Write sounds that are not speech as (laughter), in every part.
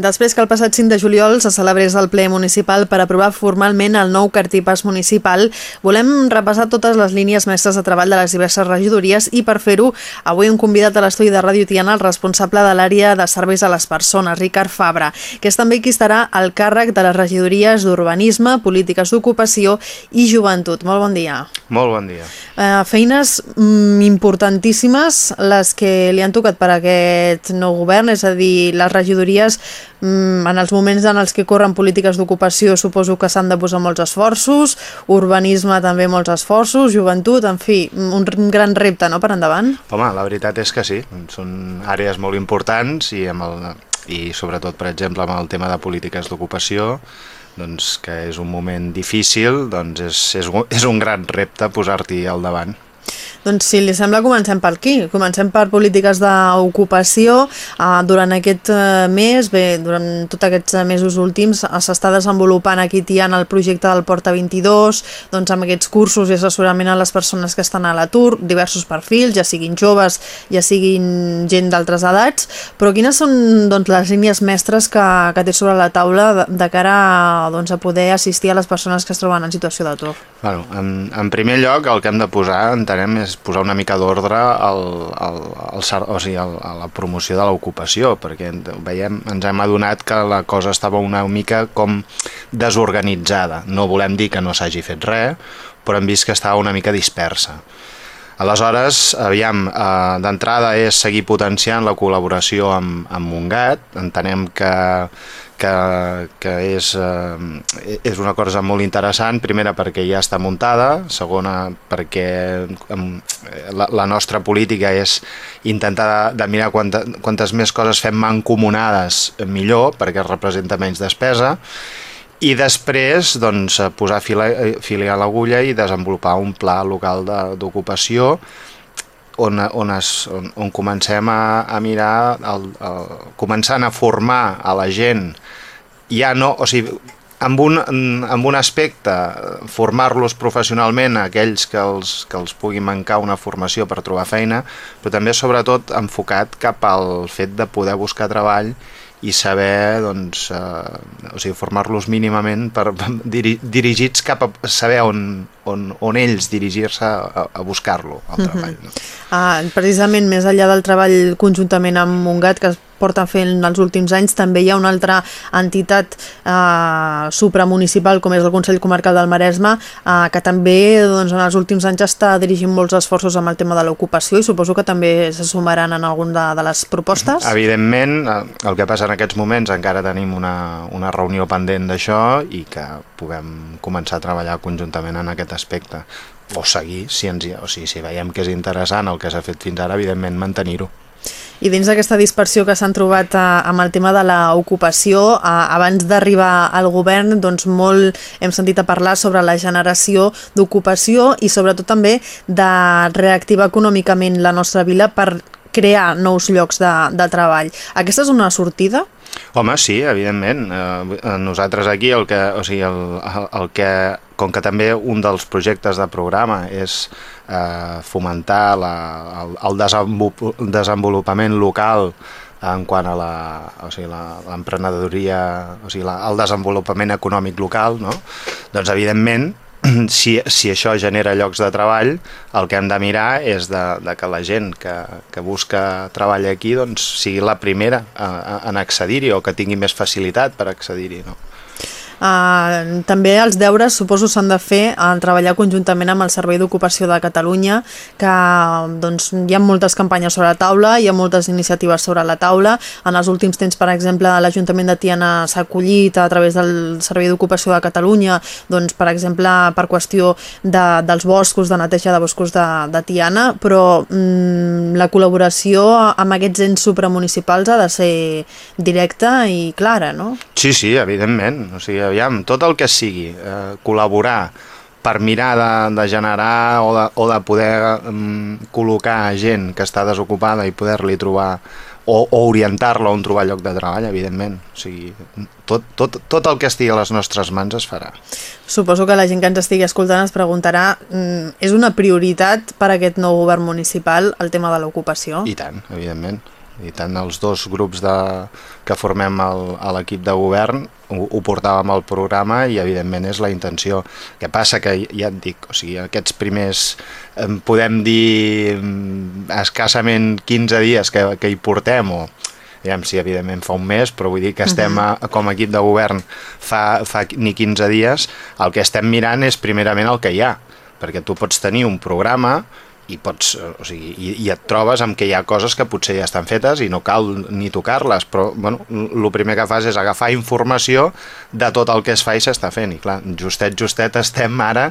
Després que el passat 5 de juliol se celebrés el ple municipal per aprovar formalment el nou cartipàs municipal, volem repassar totes les línies mestres de treball de les diverses regidories i per fer-ho avui hem convidat a l'estudi de Ràdio Tiana el responsable de l'àrea de serveis a les persones, Ricard Fabra, que és també qui estarà al càrrec de les regidories d'Urbanisme, Polítiques d'Ocupació i Joventut. Molt bon dia. Molt bon dia. Uh, feines mm, importantíssimes les que li han tocat per aquest nou govern, és a dir, les regidories en els moments en els que corren polítiques d'ocupació suposo que s'han de posar molts esforços, urbanisme també molts esforços, joventut, en fi, un gran repte no, per endavant? Home, la veritat és que sí, són àrees molt importants i, amb el, i sobretot, per exemple, amb el tema de polítiques d'ocupació, doncs, que és un moment difícil, doncs és, és, és un gran repte posar-t'hi al davant. Doncs si li sembla comencem per aquí, comencem per polítiques d'ocupació. Uh, durant aquest uh, mes, bé, durant tots aquests mesos últims uh, s'està desenvolupant aquí Tiana el projecte del Porta 22, doncs amb aquests cursos i assessorament a les persones que estan a l'atur, diversos perfils, ja siguin joves, ja siguin gent d'altres edats, però quines són doncs, les línies mestres que, que té sobre la taula de, de cara a, doncs, a poder assistir a les persones que es troben en situació d'atur? Bueno, en, en primer lloc el que hem de posar, entenem, és posar una mica d'ordre al, al, al, o sigui, a la promoció de l'ocupació, perquè veiem, ens hem adonat que la cosa estava una mica com desorganitzada. No volem dir que no s'hagi fet res, però hem vist que estava una mica dispersa. Aleshores, aviam, eh, d'entrada és seguir potenciant la col·laboració amb, amb Montgat. Entenem que, que, que és, eh, és una cosa molt interessant, primera perquè ja està muntada, segona perquè la, la nostra política és intentar de, de mirar quanta, quantes més coses fem mancomunades millor, perquè representa menys despesa, i després doncs, posar fil, fil a l'agulla i desenvolupar un pla local d'ocupació on, on, es, on, on comencem a, a mirar, el, el, començant a formar a la gent, ja no, o sigui, amb un, amb un aspecte, formar-los professionalment a aquells que els, que els pugui mancar una formació per trobar feina, però també sobretot enfocat cap al fet de poder buscar treball i saber, doncs, eh, o sigui, formar-los mínimament per, (laughs) diri, dirigits cap a saber on, on, on ells dirigir-se a, a buscar-lo, el treball. No? Uh, precisament, més enllà del treball conjuntament amb Montgat, que es porta fent els últims anys, també hi ha una altra entitat uh, supramunicipal, com és el Consell Comarcal del Maresme, uh, que també doncs, en els últims anys està dirigint molts esforços amb el tema de l'ocupació i suposo que també se sumaran en algun de, de les propostes. Evidentment, el que passa en aquests moments encara tenim una, una reunió pendent d'això i que puguem començar a treballar conjuntament en aquest aspecte o seguir, si, ens, o sigui, si veiem que és interessant el que s'ha fet fins ara, evidentment mantenir-ho. I dins d'aquesta dispersió que s'han trobat eh, amb el tema de l'ocupació, abans d'arribar al govern, doncs molt hem sentit a parlar sobre la generació d'ocupació i sobretot també de reactivar econòmicament la nostra vila per crear nous llocs de, de treball. Aquesta és una sortida? Home, sí, evidentment. Eh, nosaltres aquí el que, o sigui, el, el que, com que també un dels projectes de programa és eh, fomentar la, el, el desenvolupament local en quant a la, o sigui, l'emprenedoria, o sigui, la, el desenvolupament econòmic local, no? doncs evidentment (clears throat) si, si això genera llocs de treball, el que hem de mirar és de, de que la gent que, que busca treball aquí doncs, sigui la primera en accedir-hi o que tingui més facilitat per accedir-hi. No? Uh, també els deures suposo s'han de fer en treballar conjuntament amb el Servei d'Ocupació de Catalunya que doncs, hi ha moltes campanyes sobre la taula, hi ha moltes iniciatives sobre la taula. En els últims temps, per exemple, l'Ajuntament de Tiana s'ha acollit a través del Servei d'Ocupació de Catalunya, doncs, per exemple, per qüestió de, dels boscos, de neteja de boscos de, de Tiana, però mm, la col·laboració amb aquests ens supramunicipals ha de ser directa i clara, no? Sí, sí, evidentment. O sigui, aviam, tot el que sigui, eh, col·laborar per mirar de, de generar o de, o de poder um, col·locar gent que està desocupada i poder-li trobar o, o orientar-la on trobar lloc de treball, evidentment. O sigui, tot, tot, tot el que estigui a les nostres mans es farà. Suposo que la gent que ens estigui escoltant es preguntarà mm, és una prioritat per a aquest nou govern municipal el tema de l'ocupació? I tant, evidentment. I tant els dos grups de, que formem a l'equip de govern ho, ho portàvem al programa i evidentment és la intenció. que passa? Que, ja et dic, o sigui, aquests primers, eh, podem dir mm, escassament 15 dies que, que hi portem o aviam si evidentment fa un mes, però vull dir que estem a, com a equip de govern fa, fa ni 15 dies, el que estem mirant és primerament el que hi ha, perquè tu pots tenir un programa i, pots, o sigui, i, i et trobes amb que hi ha coses que potser ja estan fetes i no cal ni tocar-les, però bueno, el primer que fas és agafar informació de tot el que es fa i s'està fent, i clar, justet, justet estem ara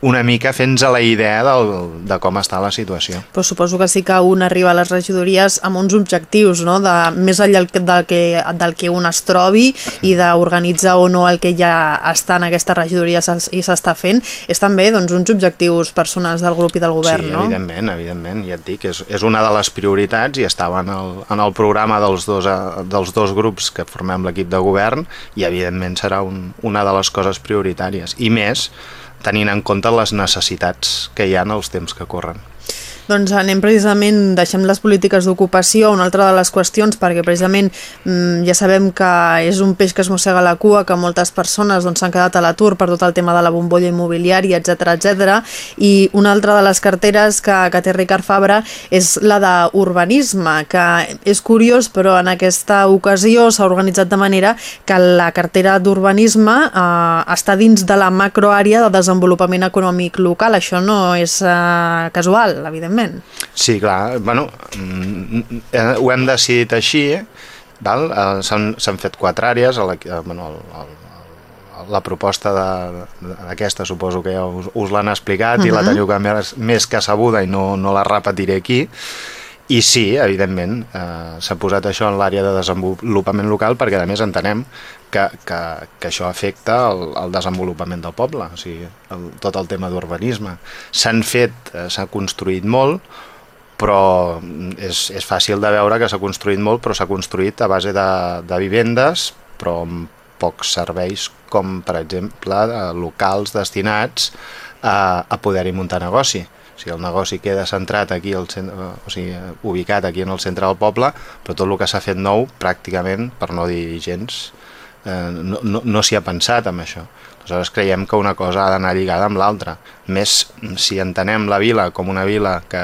una mica fent-nos la idea del, de com està la situació. Però suposo que sí que un arriba a les regidories amb uns objectius, no? de, més enllà del que, del que un es trobi i d'organitzar o no el que ja està en aquesta regidoria i s'està fent, és també doncs, uns objectius personals del grup i del govern, sí, no? Sí, evidentment, evidentment, ja et dic, és, és una de les prioritats i estava en el, en el programa dels dos, eh, dels dos grups que formem l'equip de govern i evidentment serà un, una de les coses prioritàries. I més, tenint en compte les necessitats que hi ha en els temps que corren. Doncs anem precisament, deixem les polítiques d'ocupació, una altra de les qüestions, perquè precisament mmm, ja sabem que és un peix que es mossega la cua, que moltes persones doncs, s'han doncs, quedat a l'atur per tot el tema de la bombolla immobiliària, etc etc. i una altra de les carteres que, que té Ricard Fabra és la d'urbanisme, que és curiós, però en aquesta ocasió s'ha organitzat de manera que la cartera d'urbanisme eh, està dins de la macroàrea de desenvolupament econòmic local. Això no és eh, casual, evidentment evidentment. Sí, clar, bueno, mm, eh, ho hem decidit així? Eh, s'han fet quatre àrees, la, eh, bueno, el, el, la proposta d'aquesta suposo que ja us, us l'han explicat uh -huh. i la teniu que més, més que sabuda i no, no la repetiré aquí, i sí, evidentment, eh, s'ha posat això en l'àrea de desenvolupament local perquè a més entenem que, que, que això afecta el, el desenvolupament del poble, o sigui, el, tot el tema d'urbanisme. S'han fet, eh, s'ha construït molt, però és, és fàcil de veure que s'ha construït molt, però s'ha construït a base de, de vivendes, però amb pocs serveis com, per exemple, locals destinats a, a poder-hi muntar negoci. O sigui, el negoci queda centrat aquí, al centre, o sigui, ubicat aquí en el centre del poble, però tot el que s'ha fet nou, pràcticament, per no dir gens, eh, no, no, no s'hi ha pensat amb això. Aleshores creiem que una cosa ha d'anar lligada amb l'altra. Més si entenem la vila com una vila que,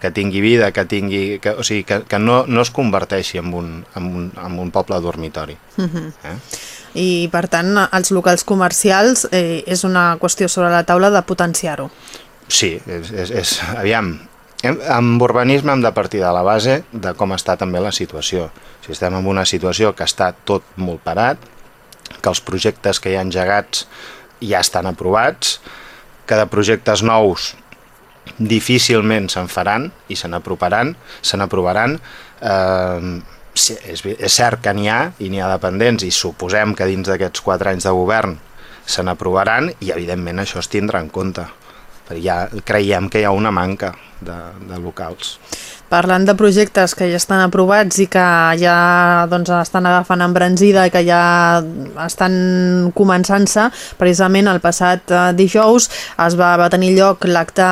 que tingui vida, que, tingui, que, o sigui, que, que no, no es converteixi en un, en un, en un poble dormitori. Uh mhm. -huh. eh? I per tant, els locals comercials eh, és una qüestió sobre la taula de potenciar-ho. Sí, és, és, és, aviam, amb urbanisme hem de partir de la base de com està també la situació. Si estem en una situació que està tot molt parat, que els projectes que hi ha engegats ja estan aprovats, que de projectes nous difícilment se'n faran i se n'aproparan, se n'aprovaran. Eh, és, és cert que n'hi ha i n'hi ha dependents i suposem que dins d'aquests quatre anys de govern se n'aprovaran i evidentment això es tindrà en compte perquè ja creiem que hi ha una manca de, de locals. Parlant de projectes que ja estan aprovats i que ja doncs, estan agafant embranzida i que ja estan començant-se, precisament el passat eh, dijous es va, va tenir lloc l'acte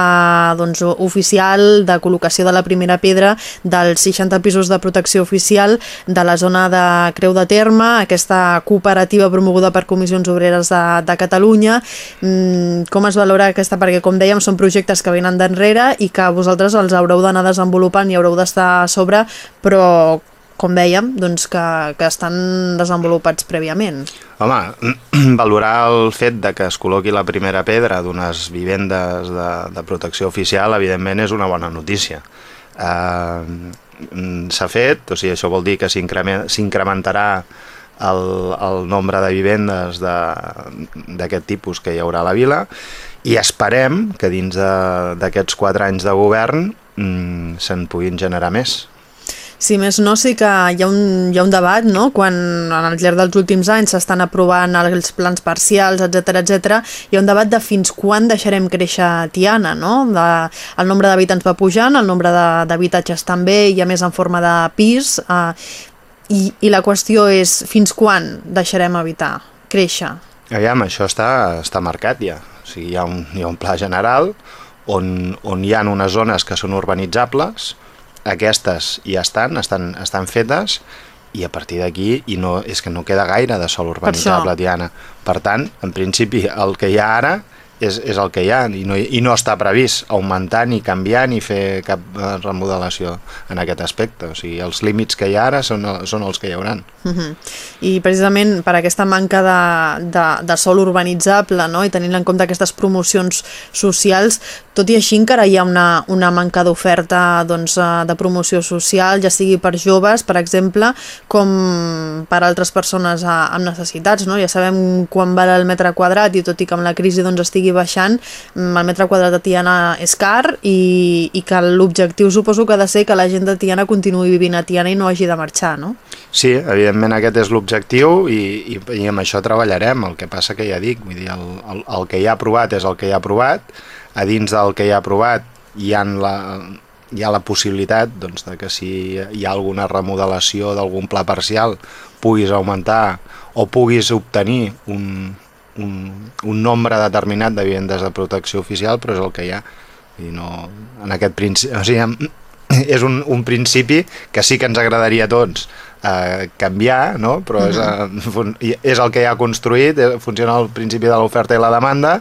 doncs, oficial de col·locació de la primera pedra dels 60 pisos de protecció oficial de la zona de Creu de Terme, aquesta cooperativa promoguda per Comissions Obreres de, de Catalunya. Mm, com es valora aquesta? Perquè, com dèiem, són projectes que venen d'enrere i que vosaltres els haureu d'anar desenvolupant endavant i haureu d'estar a sobre, però com dèiem, doncs que, que estan desenvolupats prèviament. Home, (clears throat) valorar el fet de que es col·loqui la primera pedra d'unes vivendes de, de protecció oficial, evidentment, és una bona notícia. Uh, S'ha fet, o sigui, això vol dir que s'incrementarà el, el nombre de vivendes d'aquest tipus que hi haurà a la vila i esperem que dins d'aquests quatre anys de govern mm, se'n puguin generar més. Si més no, sí que hi ha un, hi ha un debat, no?, quan en el llarg dels últims anys s'estan aprovant els plans parcials, etc etc. hi ha un debat de fins quan deixarem créixer Tiana, no?, de, el nombre d'habitants va pujant, el nombre d'habitatges també, hi ha més en forma de pis, eh, i, i la qüestió és fins quan deixarem habitar, créixer? Aviam, això està, està marcat ja, o sigui, hi ha un, hi ha un pla general, on, on hi ha unes zones que són urbanitzables aquestes ja estan, estan, estan fetes, i a partir d'aquí i no, és que no queda gaire de sol urbanitzable, Tiana. Per tant, en principi, el que hi ha ara és, és el que hi ha i no, i no està previst augmentar ni canviar ni fer cap eh, remodelació en aquest aspecte. O sigui, els límits que hi ha ara són, són els que hi hauran. Uh mhm. -huh. I precisament per aquesta manca de, de, de sol urbanitzable no? i tenint en compte aquestes promocions socials, tot i així encara hi ha una, una manca d'oferta doncs, eh, de promoció social, ja sigui per joves, per exemple, com per altres persones eh, amb necessitats. No? Ja sabem quan val el metre quadrat i tot i que amb la crisi doncs, estigui baixant, mm, el metre quadrat de Tiana és car i, i que l'objectiu suposo que ha de ser que la gent de Tiana continuï vivint a Tiana i no hagi de marxar, no? Sí, evidentment aquest és l'objectiu i, i, i amb això treballarem, el que passa que ja dic, vull dir, el, el, el que ja ha aprovat és el que ja ha aprovat, a dins del que ja ha aprovat hi ha la, hi ha la possibilitat doncs, de que si hi ha alguna remodelació d'algun pla parcial puguis augmentar o puguis obtenir un, un, un nombre determinat de vivendes de protecció oficial, però és el que hi ha. I no, en aquest principi, o sigui, és un, un principi que sí que ens agradaria a tots eh, canviar, no? però és, eh, és el que ja ha construït, eh, funciona el principi de l'oferta i la demanda,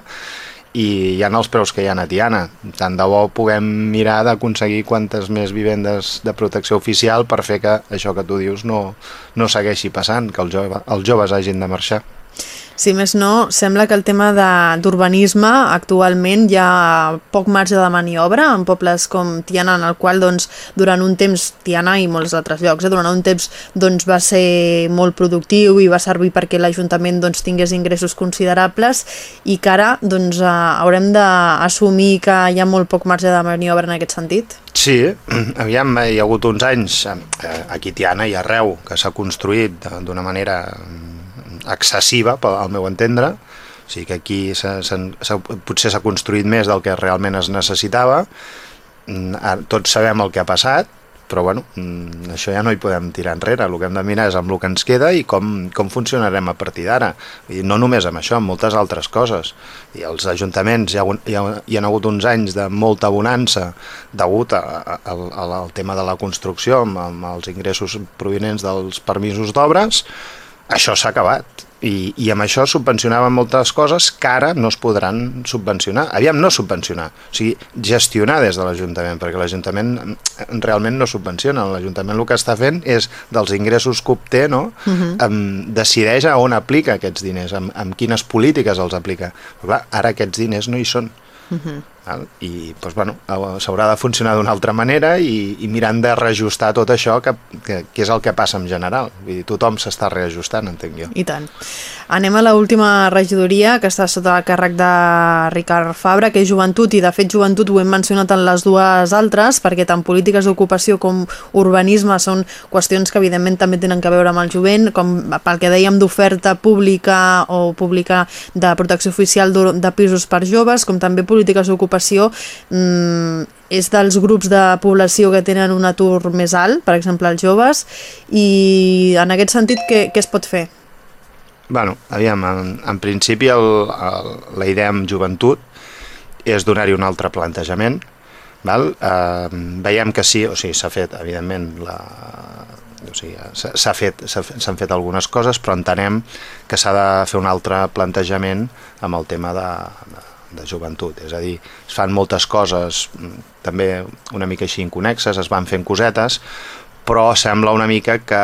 i hi ha els preus que hi ha a Tiana. Tant de bo puguem mirar d'aconseguir quantes més vivendes de protecció oficial per fer que això que tu dius no, no segueixi passant, que els, jove, els joves hagin de marxar. Si més no, sembla que el tema d'urbanisme actualment hi ha poc marge de maniobra en pobles com Tiana, en el qual doncs, durant un temps, Tiana i molts altres llocs, eh, durant un temps doncs, va ser molt productiu i va servir perquè l'Ajuntament doncs, tingués ingressos considerables i que ara doncs, eh, haurem d'assumir que hi ha molt poc marge de maniobra en aquest sentit? Sí, (clears throat) aviam, hi ha hagut uns anys, eh, aquí Tiana i arreu, que s'ha construït d'una manera excessiva, al meu entendre, o sigui que aquí s ha, s ha, potser s'ha construït més del que realment es necessitava, mm, tots sabem el que ha passat, però bueno, mm, això ja no hi podem tirar enrere, el que hem de mirar és amb el que ens queda i com, com funcionarem a partir d'ara. I no només amb això, amb moltes altres coses. I els ajuntaments hi ha, hi ha, hi ha hagut uns anys de molta bonança degut al tema de la construcció, amb, amb els ingressos provenents dels permisos d'obres, això s'ha acabat i, i amb això subvencionaven moltes coses que ara no es podran subvencionar. Aviam, no subvencionar, o sigui, gestionar des de l'Ajuntament, perquè l'Ajuntament realment no subvenciona. L'Ajuntament el que està fent és, dels ingressos que obté, no? Uh mhm. -huh. um, decideix a on aplica aquests diners, amb, amb quines polítiques els aplica. Però clar, ara aquests diners no hi són. Uh mhm. -huh. I doncs, bueno, s'haurà de funcionar d'una altra manera i, i mirant de reajustar tot això que, que, que és el que passa en general vull dir, tothom s'està reajustant, entenc jo i tant. Anem a l última regidoria que està sota el càrrec de Ricard Fabra, que és joventut i de fet joventut ho hem mencionat en les dues altres perquè tant polítiques d'ocupació com urbanisme són qüestions que evidentment també tenen que veure amb el jovent com pel que dèiem d'oferta pública o pública de protecció oficial de pisos per joves com també polítiques d'ocupació l'ocupació mm, és dels grups de població que tenen un atur més alt, per exemple els joves, i en aquest sentit què, què es pot fer? Bueno, aviam, en, en principi el, el, la idea amb joventut és donar-hi un altre plantejament, val? Eh, veiem que sí, o sigui, s'ha fet, evidentment, la, o sigui, s'ha fet, s'han fet algunes coses, però entenem que s'ha de fer un altre plantejament amb el tema de, de de joventut, és a dir, es fan moltes coses mm, també una mica així inconexes, es van fent cosetes, però sembla una mica que,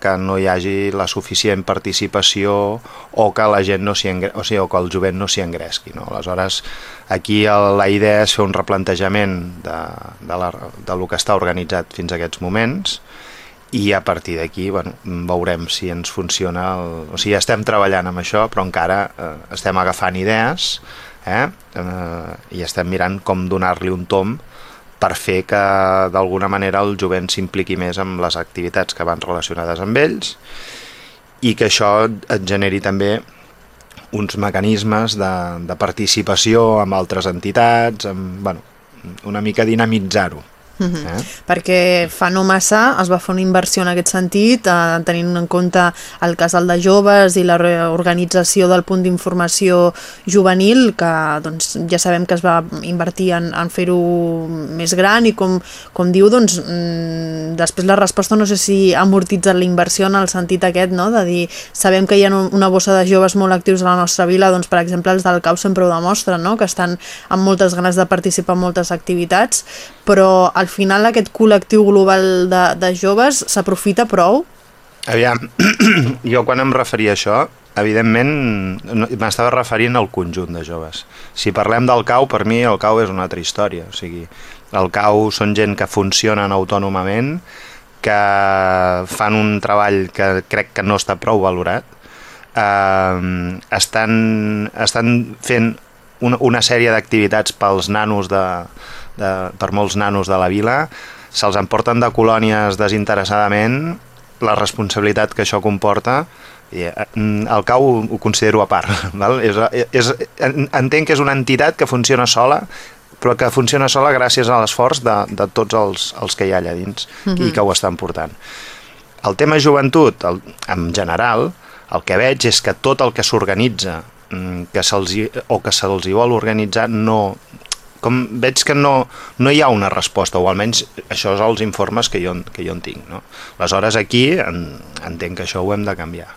que no hi hagi la suficient participació o que la gent no s'hi o sigui, o que el jovent no s'hi engresqui. No? Aleshores, aquí el, la idea és fer un replantejament de, de, la, de lo que està organitzat fins a aquests moments i a partir d'aquí bueno, veurem si ens funciona el... o sigui, estem treballant amb això però encara eh, estem agafant idees eh? eh, i estem mirant com donar-li un tom per fer que d'alguna manera el jovent s'impliqui més amb les activitats que van relacionades amb ells i que això et generi també uns mecanismes de, de participació amb altres entitats, amb, bueno, una mica dinamitzar-ho. Uh -huh. eh? Perquè fa no massa es va fer una inversió en aquest sentit, eh, tenint en compte el casal de joves i la reorganització del punt d'informació juvenil, que doncs, ja sabem que es va invertir en, en fer-ho més gran i com, com diu, doncs, mm, després la resposta no sé si ha amortitzat la inversió en el sentit aquest, no? de dir, sabem que hi ha una bossa de joves molt actius a la nostra vila, doncs per exemple els del CAU sempre ho demostren, no? que estan amb moltes ganes de participar en moltes activitats, però al final aquest col·lectiu global de, de joves s'aprofita prou? Aviam, (clears throat) jo quan em referia a això, evidentment m'estava referint al conjunt de joves. Si parlem del CAU, per mi el CAU és una altra història. O sigui, el CAU són gent que funcionen autònomament, que fan un treball que crec que no està prou valorat, eh, estan, estan fent una, una sèrie d'activitats pels nanos de, de, per molts nanos de la vila, se'ls emporten de colònies desinteressadament, la responsabilitat que això comporta, i eh, el CAU ho, ho considero a part. (laughs) Val? És, és, entenc que és una entitat que funciona sola, però que funciona sola gràcies a l'esforç de, de tots els, els que hi ha allà dins uh -huh. i que ho estan portant. El tema joventut, el, en general, el que veig és que tot el que s'organitza mm, que se'ls o que se'ls vol organitzar no, com veig que no, no hi ha una resposta, o almenys això és els informes que jo, que jo en tinc. No? Aleshores aquí en, entenc que això ho hem de canviar.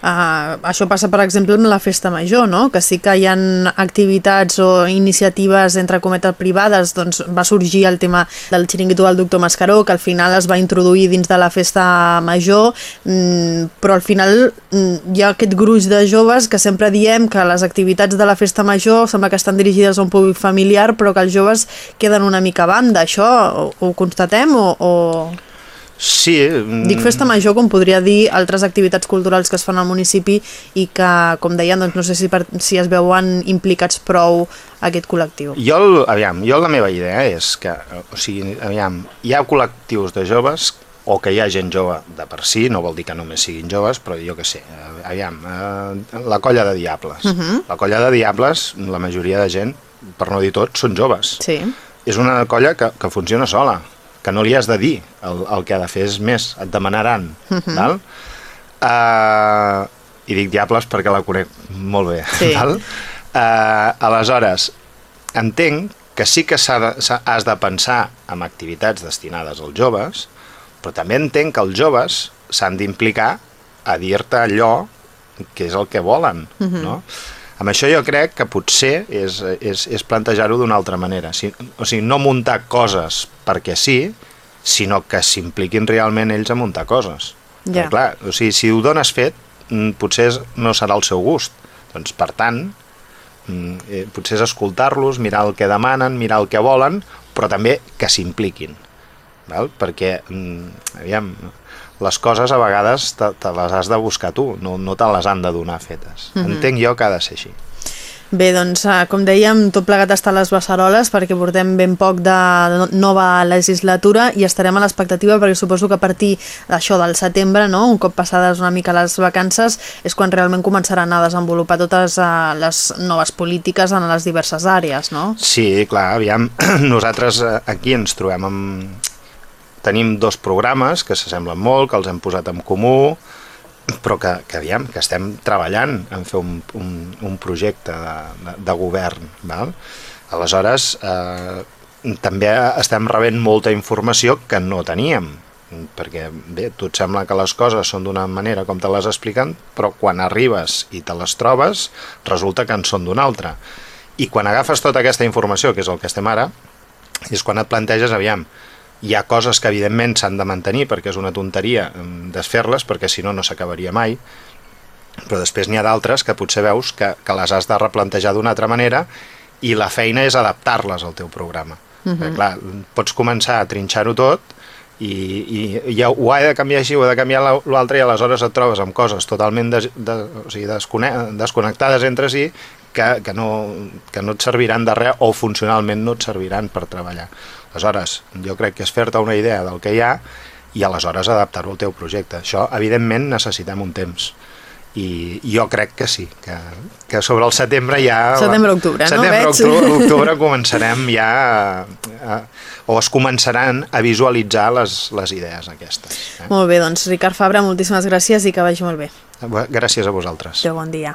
Uh, això passa, per exemple, amb la festa major, no? que sí que hi ha activitats o iniciatives, entre cometes, privades, doncs va sorgir el tema del xiringuito del doctor Mascaró, que al final es va introduir dins de la festa major, mm, però al final mm, hi ha aquest gruix de joves que sempre diem que les activitats de la festa major sembla que estan dirigides a un públic familiar, però que els joves queden una mica a banda. Això ho, ho constatem o...? o... Sí. Dic mm. festa major com podria dir altres activitats culturals que es fan al municipi i que, com deien, doncs no sé si, per, si es veuen implicats prou aquest col·lectiu. Jo, aviam, jo la meva idea és que, o sigui, aviam, hi ha col·lectius de joves o que hi ha gent jove de per si, no vol dir que només siguin joves, però jo que sé, aviam, eh, la colla de diables. Uh mhm. -huh. La colla de diables, la majoria de gent, per no dir tot, són joves. Sí. És una colla que, que funciona sola que no li has de dir, el, el que ha de fer és més, et demanaran, uh mhm. -huh. val? Uh, I dic diables perquè la conec molt bé, sí. val? Uh, aleshores, entenc que sí que de, has de pensar en activitats destinades als joves, però també entenc que els joves s'han d'implicar a dir-te allò que és el que volen, uh mhm. -huh. no? Amb això jo crec que potser és, és, és plantejar-ho d'una altra manera. Si, o sigui, no muntar coses perquè sí, sinó que s'impliquin realment ells a muntar coses. Ja. Però, clar, o sigui, si ho dones fet, mm, potser no serà el seu gust. Doncs, per tant, mm, eh, potser és escoltar-los, mirar el que demanen, mirar el que volen, però també que s'impliquin. Perquè, mm, aviam, les coses a vegades te, te les has de buscar tu, no, no te les han de donar fetes. Mm -hmm. Entenc jo que ha de ser així. Bé, doncs, eh, com dèiem, tot plegat està a les Beceroles perquè portem ben poc de nova legislatura i estarem a l'expectativa perquè suposo que a partir d'això del setembre, no? un cop passades una mica les vacances, és quan realment començaran a desenvolupar totes uh, les noves polítiques en les diverses àrees, no? Sí, clar, aviam, (clears throat) nosaltres eh, aquí ens trobem amb, tenim dos programes que s'assemblen molt, que els hem posat en comú, però que, que aviam, que estem treballant en fer un, un, un projecte de, de, de govern. Val? Aleshores, eh, també estem rebent molta informació que no teníem, perquè bé, tu et sembla que les coses són d'una manera com te les expliquen, però quan arribes i te les trobes, resulta que en són d'una altra. I quan agafes tota aquesta informació, que és el que estem ara, és quan et planteges, aviam, hi ha coses que evidentment s'han de mantenir perquè és una tonteria mm, desfer-les perquè si no no s'acabaria mai però després n'hi ha d'altres que potser veus que, que les has de replantejar d'una altra manera i la feina és adaptar-les al teu programa. Uh -huh. perquè, clar, pots començar a trinxar-ho tot i, i, i ho he de canviar així, ho he de canviar l'altre i aleshores et trobes amb coses totalment des, de, o sigui, desconnectades entre si que, que, no, que no et serviran de res o funcionalment no et serviran per treballar. Aleshores, jo crec que és fer-te una idea del que hi ha i aleshores adaptar-ho al teu projecte. Això, evidentment, necessitem un temps i jo crec que sí, que, que sobre el setembre ja... Setembre-octubre, no? Setembre-octubre (laughs) octubre començarem ja a, a, o es començaran a visualitzar les, les idees aquestes. Eh? Molt bé, doncs Ricard Fabra, moltíssimes gràcies i que vagi molt bé. Gràcies a vosaltres. Adéu, bon dia.